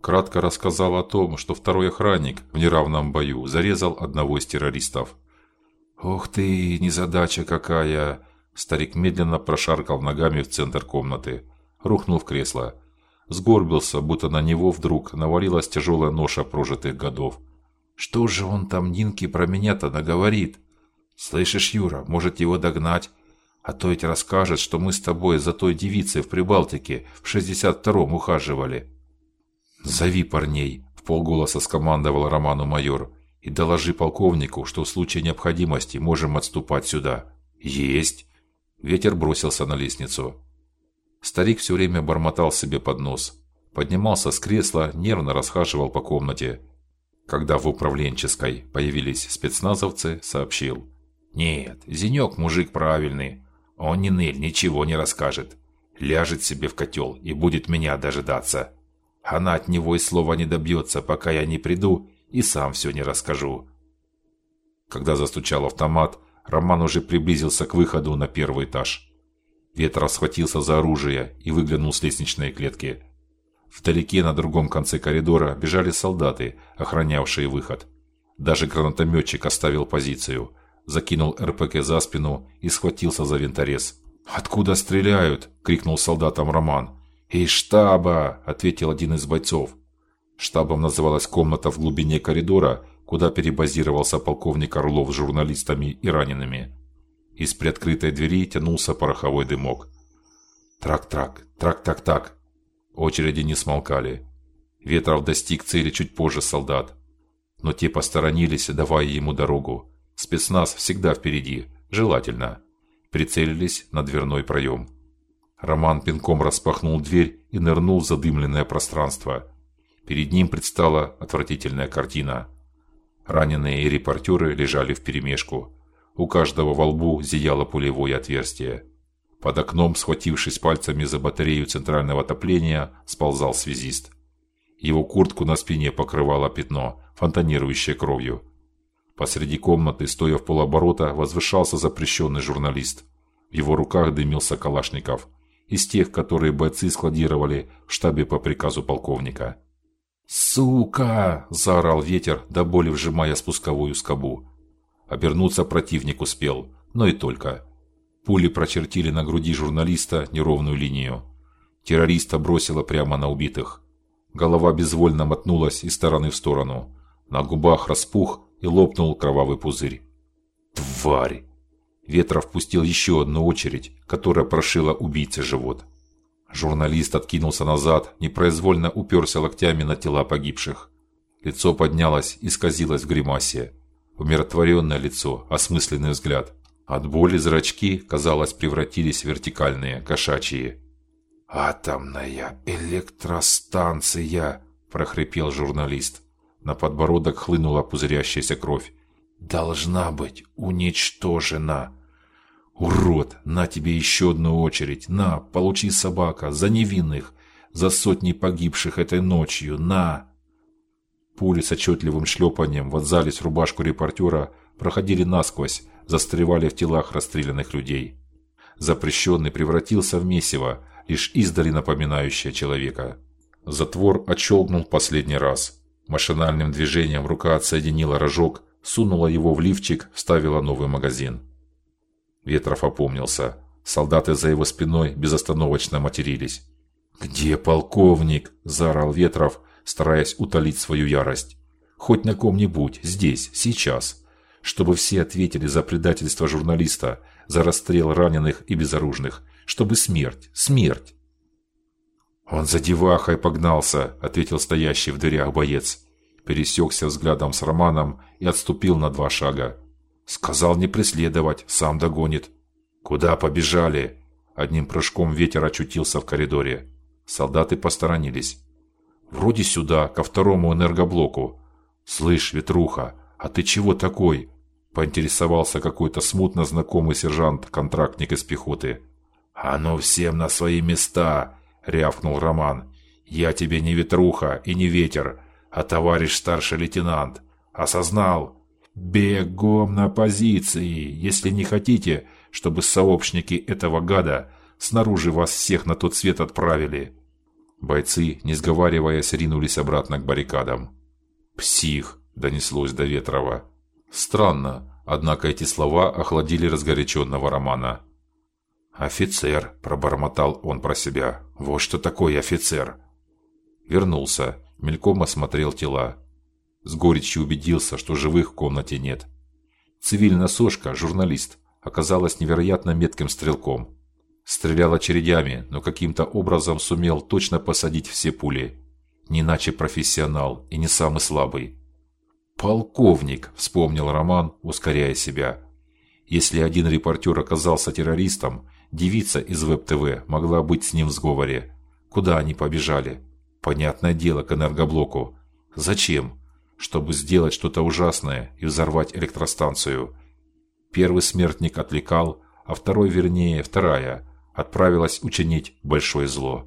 Кратко рассказал о том, что второй охранник в неравном бою зарезал одного из террористов. Ох ты, незадача какая! Старик медленно прошаркал ногами в центр комнаты, рухнул в кресло, сгорбился, будто на него вдруг навалилась тяжелая ноша прожитых годов. Что же он там Нинке про меня-то наговорит? Слышишь, Юра, может его догнать? А то ведь расскажет, что мы с тобой за той девицей в Прибалтике в шестьдесят втором ухаживали. Зови парней, в полголоса скомандовал Роману майор, и доложи полковнику, что в случае необходимости можем отступать сюда. Есть. Ветер бросился на лестницу. Старик все время бормотал себе под нос, поднимался с кресла, нервно расхаживал по комнате. Когда в управленческой появились спецназовцы, сообщил: "Нет, Зенек мужик правильный. Он не ныль, ничего не расскажет. Ляжет себе в котел и будет меня дожидаться. Она от него и слова не добьется, пока я не приду и сам все не расскажу". Когда застучал автомат, Роман уже приблизился к выходу на первый этаж. Ветров схватился за оружие и выглянул с лестничной клетки. Вдалеке на другом конце коридора бежали солдаты, охранявшие выход. Даже гранатометчик оставил позицию, закинул РПК за спину и схватился за винторез. "Откуда стреляют?" крикнул солдатам Роман. "Из штаба", ответил один из бойцов. Штабом называлась комната в глубине коридора, куда перебазировался полковник Орлов с журналистами и ранеными. Из приоткрытой двери тянулся пороховой дымок. Трак-трак, трак-так-так. Очереди не смолкали. Ветров достиг цели чуть позже солдат, но те посторонились, давая ему дорогу. Спецназ всегда впереди, желательно. Прицелились на дверной проем. Роман пинком распахнул дверь и нырнул в задымленное пространство. Перед ним предстала отвратительная картина. Раненые репортеры лежали вперемешку. У каждого во лбу зияло пулевое отверстие. Под окном, схватившись пальцами за батарею центрального отопления, сползал связист. Его куртку на спине покрывало пятно, фонтанирующее кровью. Посреди комнаты, стоя в полоборота, возвышался запрещенный журналист. В его руках дымился калашников, из тех, которые бойцы складировали в штабе по приказу полковника. "Сука!" заорал ветер, до боли вжимая спусковую скобу. Обернуться противник успел, но и только. Пули прочертили на груди журналиста неровную линию. Террориста бросило прямо на убитых. Голова безвольно мотнулась из стороны в сторону. На губах распух и лопнул кровавый пузырь. Тварь! Ветров пустил еще одну очередь, которая прошила убийце живот. Журналист откинулся назад, непроизвольно уперся локтями на тела погибших. Лицо поднялось и исказилось в гримасе умиротворенное лицо, осмысленный взгляд. От боли зрачки, казалось, превратились в вертикальные, кошачьи. Атомная электростанция, прохрипел журналист. На подбородок хлынула пузырящаяся кровь. Должна быть уничтожена. Урод, на тебе еще одну очередь. На, получи собака за невинных, за сотни погибших этой ночью. На. Пули с отчетливым шлепанием вонзались в рубашку репортера, проходили насквозь, застревали в телах расстрелянных людей. Запрещенный превратился в месиво, лишь издали напоминающее человека. Затвор отщелкнул последний раз. Машинальным движением рука отсоединила рожок, сунула его в лифчик, вставила новый магазин. Ветров опомнился. Солдаты за его спиной безостановочно матерились. "Где полковник?" заорал Ветров, стараясь утолить свою ярость. Хоть на ком-нибудь, здесь, сейчас, чтобы все ответили за предательство журналиста, за расстрел раненых и безоружных, чтобы смерть, смерть. Он за девахой погнался, ответил стоящий в дверях боец. Пересекся взглядом с Романом и отступил на два шага. Сказал не преследовать, сам догонит. Куда побежали? Одним прыжком ветер очутился в коридоре. Солдаты посторонились. Вроде сюда, ко второму энергоблоку. Слышь, Ветруха, а ты чего такой? поинтересовался какой-то смутно знакомый сержант-контрактник из пехоты. А ну всем на свои места, рявкнул Роман. Я тебе не Ветруха и не ветер, а товарищ старший лейтенант. Осознал? Бегом на позиции, если не хотите, чтобы сообщники этого гада снаружи вас всех на тот свет отправили. Бойцы, не сговариваясь, ринулись обратно к баррикадам. Псих, донеслось до Ветрова. Странно, однако эти слова охладили разгоряченного Романа. Офицер, пробормотал он про себя. Вот что такое офицер. Вернулся, мельком осмотрел тела. С горечью убедился, что живых в комнате нет. Цивильная сошка, журналист, оказалась невероятно метким стрелком. Стрелял очередями, но каким-то образом сумел точно посадить все пули. Не иначе профессионал и не самый слабый. Полковник, вспомнил Роман, ускоряя себя. Если один репортер оказался террористом, девица из Веб-ТВ могла быть с ним в сговоре. Куда они побежали? Понятное дело, к энергоблоку. Зачем? Чтобы сделать что-то ужасное и взорвать электростанцию. Первый смертник отвлекал, а второй, вернее, вторая, отправилась учинить большое зло.